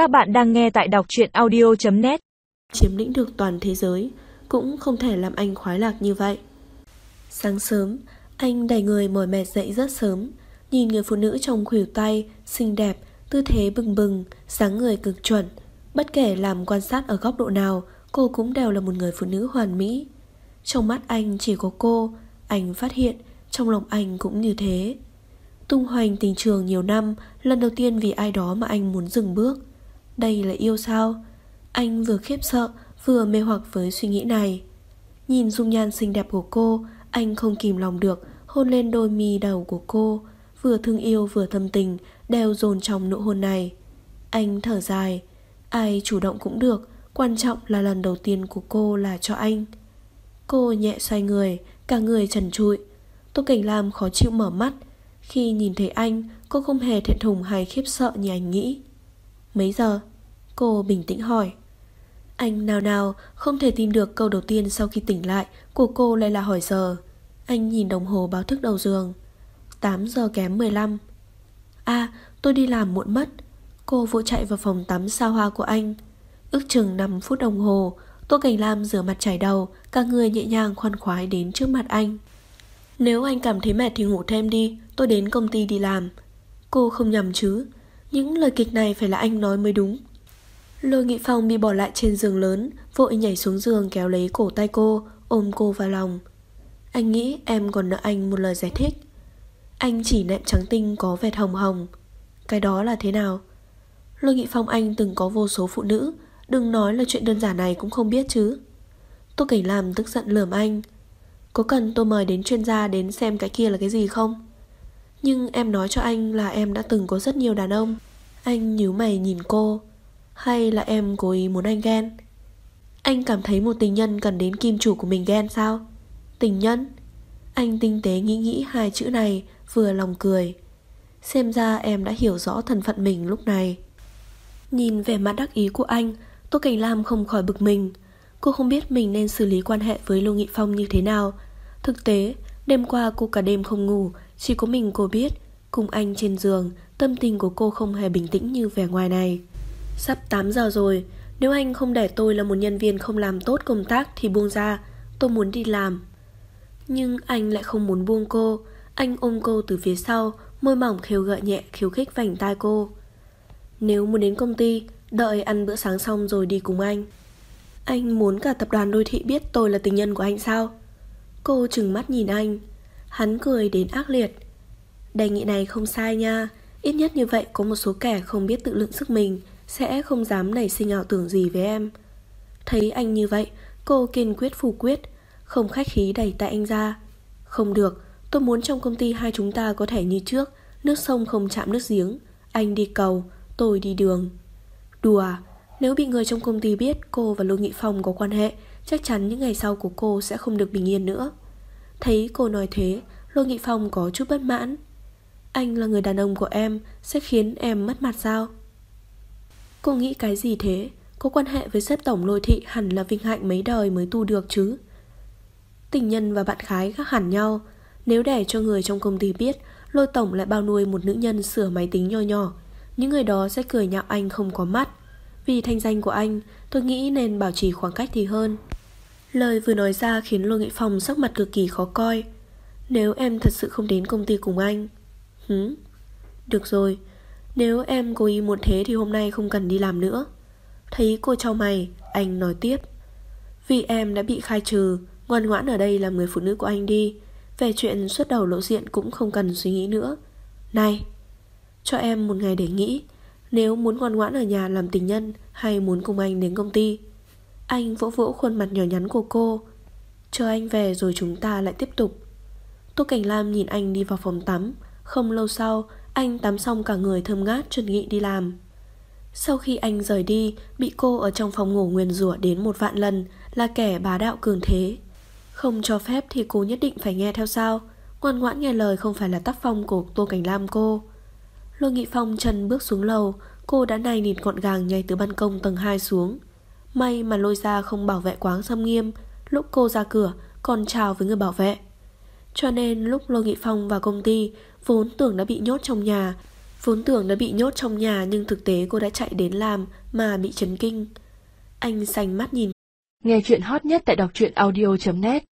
Các bạn đang nghe tại đọc truyện audio.net Chiếm lĩnh được toàn thế giới Cũng không thể làm anh khoái lạc như vậy. Sáng sớm Anh đẩy người mỏi mệt dậy rất sớm Nhìn người phụ nữ trong khuỷu tay Xinh đẹp, tư thế bừng bừng dáng người cực chuẩn. Bất kể làm quan sát ở góc độ nào Cô cũng đều là một người phụ nữ hoàn mỹ. Trong mắt anh chỉ có cô Anh phát hiện Trong lòng anh cũng như thế. Tung hoành tình trường nhiều năm Lần đầu tiên vì ai đó mà anh muốn dừng bước. Đây là yêu sao? Anh vừa khiếp sợ, Vừa mê hoặc với suy nghĩ này. Nhìn dung nhan xinh đẹp của cô, Anh không kìm lòng được, Hôn lên đôi mi đầu của cô, Vừa thương yêu vừa thâm tình, Đều dồn trong nụ hôn này. Anh thở dài, Ai chủ động cũng được, Quan trọng là lần đầu tiên của cô là cho anh. Cô nhẹ xoay người, Cả người trần trụi. Tô Cảnh Lam khó chịu mở mắt, Khi nhìn thấy anh, Cô không hề thẹn thùng hay khiếp sợ như anh nghĩ. Mấy giờ? Cô bình tĩnh hỏi. Anh nào nào không thể tìm được câu đầu tiên sau khi tỉnh lại, Của cô lại là hỏi giờ. Anh nhìn đồng hồ báo thức đầu giường. 8 giờ kém 15 À tôi đi làm muộn mất. Cô vội chạy vào phòng tắm xa hoa của anh. Ước chừng 5 phút đồng hồ, Tô Cảnh Lam rửa mặt chảy đầu, Cả người nhẹ nhàng khoan khoái đến trước mặt anh. Nếu anh cảm thấy mệt thì ngủ thêm đi, Tôi đến công ty đi làm. Cô không nhầm chứ những lời kịch này phải là anh nói mới đúng. Lôi Nghị Phong bị bỏ lại trên giường lớn, Vội nhảy xuống giường kéo lấy cổ tay cô, Ôm cô vào lòng. Anh nghĩ em còn nợ anh một lời giải thích. Anh chỉ nệm trắng tinh có vẹt hồng hồng. Cái đó là thế nào? Lôi Nghị Phong anh từng có vô số phụ nữ, Đừng nói là chuyện đơn giản này cũng không biết chứ. Tô Cảnh Làm tức giận lườm anh. Có cần tôi mời đến chuyên gia đến xem cái kia là cái gì không? Nhưng em nói cho anh là em đã từng có rất nhiều đàn ông Anh nhíu mày nhìn cô Hay là em cố ý muốn anh ghen? Anh cảm thấy một tình nhân cần đến kim chủ của mình ghen sao? Tình nhân? Anh tinh tế nghĩ nghĩ hai chữ này, Vừa lòng cười Xem ra em đã hiểu rõ thân phận mình lúc này Nhìn vẻ mặt đắc ý của anh, Tô Cảnh Lam không khỏi bực mình Cô không biết mình nên xử lý quan hệ với Lô Nghị Phong như thế nào Thực tế, Đêm qua cô cả đêm không ngủ chỉ có mình cô biết, Cùng anh trên giường, Tâm tình của cô không hề bình tĩnh như vẻ ngoài này. Sắp 8 giờ rồi, Nếu anh không để tôi là một nhân viên không làm tốt công tác Thì buông ra, Tôi muốn đi làm. Nhưng anh lại không muốn buông cô, Anh ôm cô từ phía sau, Môi mỏng khều gợi nhẹ, khiêu khích vành tai cô. Nếu muốn đến công ty, Đợi ăn bữa sáng xong rồi đi cùng anh. Anh muốn cả tập đoàn đô thị biết tôi là tình nhân của anh sao? Cô trừng mắt nhìn anh. Hắn cười đến ác liệt. Đề nghị này không sai nha. Ít nhất như vậy có một số kẻ không biết tự lượng sức mình Sẽ không dám nảy sinh ảo tưởng gì với em. Thấy anh như vậy, Cô kiên quyết phủ quyết, Không khách khí đẩy tay anh ra. Không được, Tôi muốn trong công ty hai chúng ta có thể như trước, Nước sông không chạm nước giếng. Anh đi cầu, Tôi đi đường. Đùa? À, nếu bị người trong công ty biết cô và Lô Nghị Phong có quan hệ, Chắc chắn những ngày sau của cô sẽ không được bình yên nữa. Thấy cô nói thế, Lô Nghị Phong có chút bất mãn. Anh là người đàn ông của em, Sẽ khiến em mất mặt sao? Cô nghĩ cái gì thế? Có quan hệ với sếp tổng lôi thị Hẳn là vinh hạnh mấy đời mới tu được chứ? Tình nhân và bạn gái khác hẳn nhau. Nếu để cho người trong công ty biết Lôi tổng lại bao nuôi một nữ nhân sửa máy tính nho nhỏ. Những người đó sẽ cười nhạo anh không có mắt. Vì thanh danh của anh, Tôi nghĩ nên bảo trì khoảng cách thì hơn. Lời vừa nói ra khiến Lô Nghị Phong sắc mặt cực kỳ khó coi. Nếu em thật sự không đến công ty cùng anh Hứ Được rồi, Nếu em cố ý muốn thế thì hôm nay không cần đi làm nữa. Thấy cô trao mày, Anh nói tiếp. Vì em đã bị khai trừ, Ngoan ngoãn ở đây làm người phụ nữ của anh đi. Về chuyện xuất đầu lộ diện cũng không cần suy nghĩ nữa. Này, cho em một ngày để nghĩ. Nếu muốn ngoan ngoãn ở nhà làm tình nhân Hay muốn cùng anh đến công ty anh vỗ vỗ khuôn mặt nhỏ nhắn của cô. Chờ anh về rồi chúng ta lại tiếp tục. Tô Cảnh Lam nhìn anh đi vào phòng tắm. Không lâu sau, Anh tắm xong cả người thơm ngát chuẩn nghị đi làm. Sau khi anh rời đi, Bị cô ở trong phòng ngủ nguyền rủa đến một vạn lần, Là kẻ bá đạo cường thế. Không cho phép thì cô nhất định phải nghe theo sao. Ngoan ngoãn nghe lời không phải là tác phong của Tô Cảnh Lam cô. Lôi Nghị Phong chân bước xuống lầu. Cô đã nài nịt gọn gàng nhảy từ ban công tầng 2 xuống. May mà lôi ra không bảo vệ quán xâm nghiêm, Lúc cô ra cửa còn chào với người bảo vệ Cho nên lúc Lôi Nghị Phong vào công ty, Vốn tưởng đã bị nhốt trong nhà, Vốn tưởng đã bị nhốt trong nhà nhưng thực tế cô đã chạy đến làm mà bị chấn kinh. Anh sành mắt nhìn. Nghe chuyện hot nhất tại đọc truyện audio.net